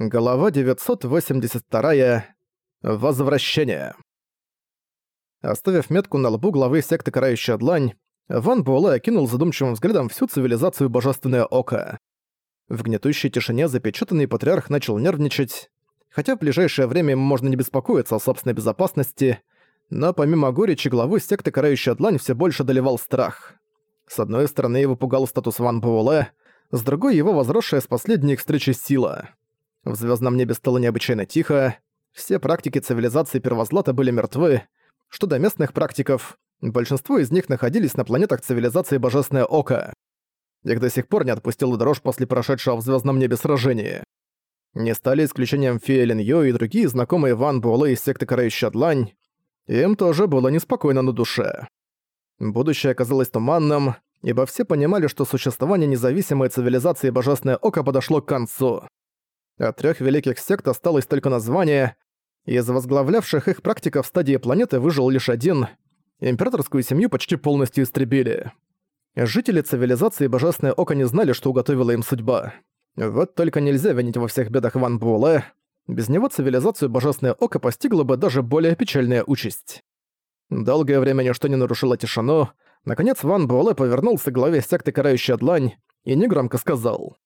Глава 982. Возвращение. Оставив метку на лбу главы секты Карающая Длань, Ван Буэлэ окинул задумчивым взглядом всю цивилизацию Божественное Око. В гнетущей тишине запечатанный патриарх начал нервничать, хотя в ближайшее время ему можно не беспокоиться о собственной безопасности, но помимо горечи главы секты Карающая Длань все больше доливал страх. С одной стороны его пугал статус Ван Буэлэ, с другой его возросшая с последней встречи сила — в звездном небе стало необычайно тихо, все практики цивилизации Первозлата были мертвы. Что до местных практиков, большинство из них находились на планетах цивилизации Божественное Око. Их до сих пор не отпустила дрожь после прошедшего в звездном небе сражения. Не стали исключением Фия Лин Йо и другие знакомые Ван Буэлэ из секты Карающая Длань. Им тоже было неспокойно на душе. Будущее оказалось туманным, ибо все понимали, что существование независимой цивилизации Божественное Око подошло к концу. От трех великих сект осталось только название. Из возглавлявших их практиков стадии планеты выжил лишь один. Императорскую семью почти полностью истребили. Жители цивилизации Божественное Око не знали, что уготовила им судьба. Вот только нельзя винить во всех бедах Ван Буэлэ. Без него цивилизацию Божественное Око постигла бы даже более печальная участь. Долгое время ничто не нарушило тишину. Наконец Ван Буэлэ повернулся к главе секты Карающая Длань и негромко сказал.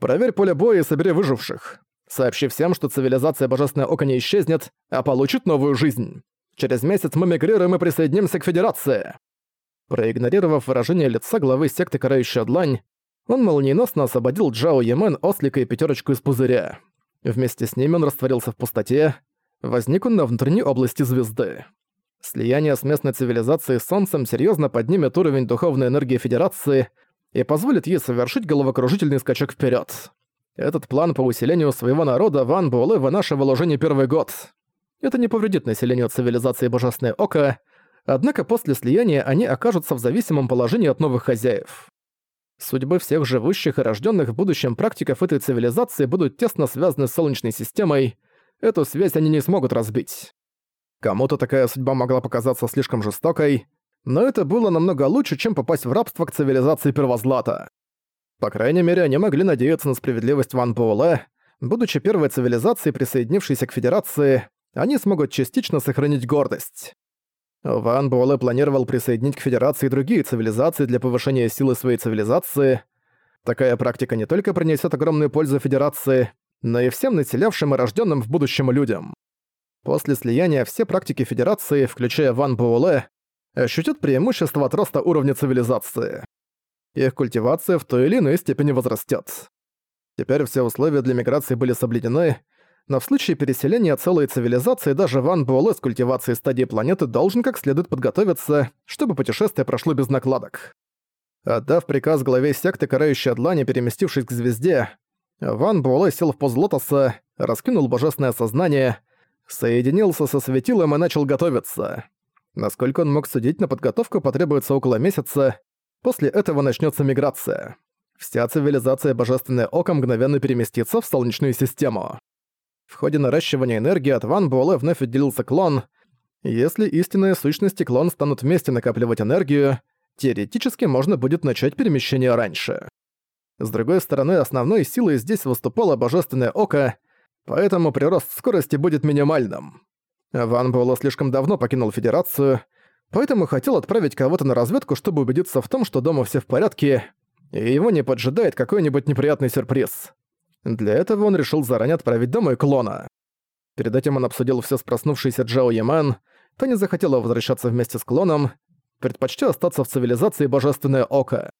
Проверь поле боя и собери выживших. Сообщи всем, что цивилизация Божественное Око не исчезнет, а получит новую жизнь. Через месяц мы мигрируем и присоединимся к Федерации». Проигнорировав выражение лица главы секты Карающая Длань, он молниеносно освободил Джао Ямен, Ослика и Пятерочку из пузыря. Вместе с ними он растворился в пустоте. Возник он на внутренней области звезды. Слияние с местной цивилизацией с Солнцем серьезно поднимет уровень духовной энергии Федерации — и позволит ей совершить головокружительный скачок вперед. Этот план по усилению своего народа Ван Буэлэ вынашивал уже не первый год. Это не повредит населению цивилизации Божественное Око, однако после слияния они окажутся в зависимом положении от новых хозяев. Судьбы всех живущих и рожденных в будущем практиков этой цивилизации будут тесно связаны с Солнечной системой, эту связь они не смогут разбить. Кому-то такая судьба могла показаться слишком жестокой, но это было намного лучше, чем попасть в рабство к цивилизации Первозлата. По крайней мере, они могли надеяться на справедливость Ван Буэлэ. Будучи первой цивилизацией, присоединившейся к Федерации, они смогут частично сохранить гордость. Ван Буэлэ планировал присоединить к Федерации другие цивилизации для повышения силы своей цивилизации. Такая практика не только принесет огромную пользу Федерации, но и всем населявшим и рожденным в будущем людям. После слияния все практики Федерации, включая Ван Буэлэ, ощутят преимущество от роста уровня цивилизации. Их культивация в той или иной степени возрастет. Теперь все условия для миграции были соблюдены, но в случае переселения целой цивилизации даже Ван Буэлэ с культивацией стадии планеты должен как следует подготовиться, чтобы путешествие прошло без накладок. Отдав приказ главе секты Карающей Длани, переместившись к звезде, Ван Буэлэ сел в поз лотоса, раскинул божественное сознание, соединился со светилом и начал готовиться. Насколько он мог судить, на подготовку потребуется около месяца, после этого начнется миграция. Вся цивилизация Божественное Око мгновенно переместится в Солнечную систему. В ходе наращивания энергии от Ван Буэлэ вновь отделился клон. Если истинные сущности клон станут вместе накапливать энергию, теоретически можно будет начать перемещение раньше. С другой стороны, основной силой здесь выступало Божественное Око, поэтому прирост скорости будет минимальным. Ван Буэлло слишком давно покинул Федерацию, поэтому хотел отправить кого-то на разведку, чтобы убедиться в том, что дома все в порядке, и его не поджидает какой-нибудь неприятный сюрприз. Для этого он решил заранее отправить домой клона. Перед этим он обсудил все с проснувшейся Джао Яман, та не захотела возвращаться вместе с клоном, предпочтя остаться в цивилизации Божественное Око.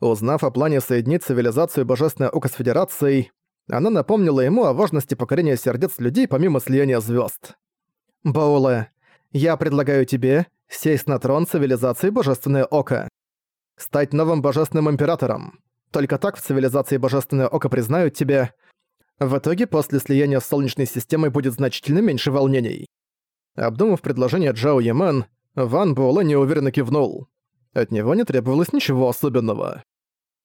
Узнав о плане соединить цивилизацию Божественное Око с Федерацией, она напомнила ему о важности покорения сердец людей помимо слияния звезд. Бауле, я предлагаю тебе сесть на трон цивилизации Божественное Око. Стать новым Божественным Императором. Только так в цивилизации Божественное Око признают тебя. В итоге после слияния с Солнечной системой будет значительно меньше волнений. Обдумав предложение Джао Ямен, Ван Буэлэ неуверенно кивнул. От него не требовалось ничего особенного.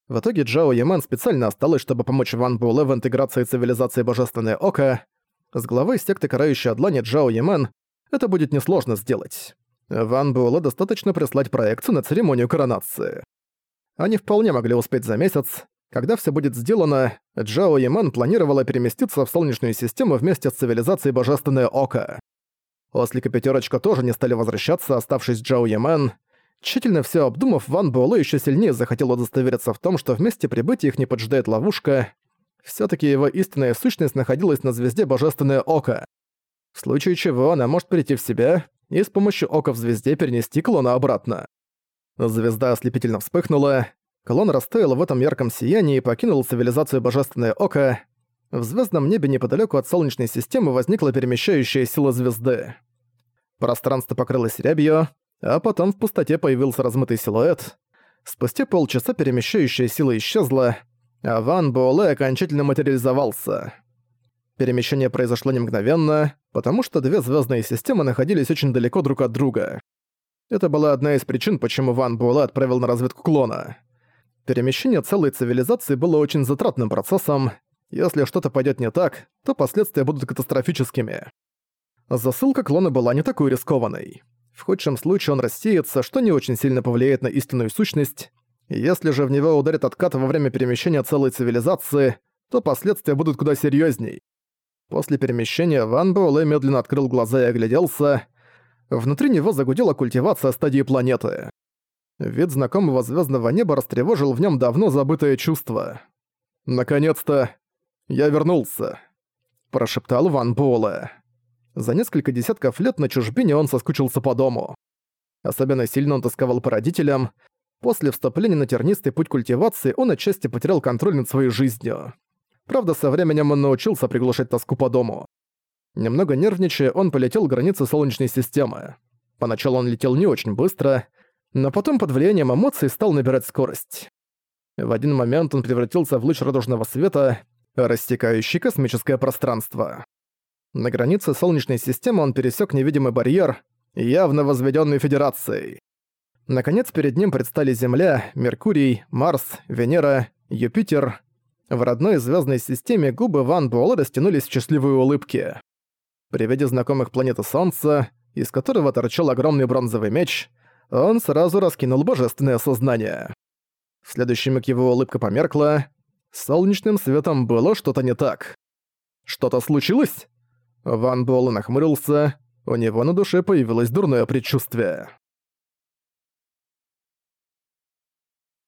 В итоге Джао Ямен специально осталась, чтобы помочь Ван Буэлэ в интеграции цивилизации Божественное Око, с главой секты Карающей Длани Джао Ямен это будет несложно сделать. Ван Буэлэ достаточно прислать проекцию на церемонию коронации. Они вполне могли успеть за месяц. Когда все будет сделано, Джао Яман планировала переместиться в Солнечную систему вместе с цивилизацией Божественное Око. Ослик и Пятерочка тоже не стали возвращаться, оставшись Джао Яман. Тщательно все обдумав, Ван Буэлэ еще сильнее захотел удостовериться в том, что вместе прибытия их не поджидает ловушка. Все таки его истинная сущность находилась на звезде Божественное Око. В случае чего она может прийти в себя и с помощью ока в звезде перенести клона обратно. Звезда ослепительно вспыхнула, клон растаял в этом ярком сиянии и покинул цивилизацию Божественное Око. В звездном небе неподалеку от Солнечной системы возникла перемещающая сила звезды. Пространство покрылось рябью, а потом в пустоте появился размытый силуэт. Спустя полчаса перемещающая сила исчезла, а Ван Буэлэ окончательно материализовался. Перемещение произошло не мгновенно, потому что две звездные системы находились очень далеко друг от друга. Это была одна из причин, почему Ван Буэлэ отправил на разведку клона. Перемещение целой цивилизации было очень затратным процессом. Если что-то пойдет не так, то последствия будут катастрофическими. Засылка клона была не такой рискованной. В худшем случае он рассеется, что не очень сильно повлияет на истинную сущность. Если же в него ударит откат во время перемещения целой цивилизации, то последствия будут куда серьезней. После перемещения Ван Буэлэ медленно открыл глаза и огляделся. Внутри него загудела культивация стадии планеты. Вид знакомого звездного неба растревожил в нем давно забытое чувство. «Наконец-то я вернулся», – прошептал Ван Буэлэ. За несколько десятков лет на чужбине он соскучился по дому. Особенно сильно он тосковал по родителям. После вступления на тернистый путь культивации он отчасти потерял контроль над своей жизнью. Правда, со временем он научился приглушать тоску по дому. Немного нервничая, он полетел к границе Солнечной системы. Поначалу он летел не очень быстро, но потом под влиянием эмоций стал набирать скорость. В один момент он превратился в луч радужного света, растекающий космическое пространство. На границе Солнечной системы он пересек невидимый барьер, явно возведенный Федерацией. Наконец перед ним предстали Земля, Меркурий, Марс, Венера, Юпитер, в родной звездной системе губы Ван Буэлла растянулись в счастливые улыбки. При виде знакомых планеты Солнца, из которого торчал огромный бронзовый меч, он сразу раскинул божественное сознание. В следующий миг его улыбка померкла. Солнечным светом было что-то не так. Что-то случилось? Ван Буэлл нахмурился, у него на душе появилось дурное предчувствие.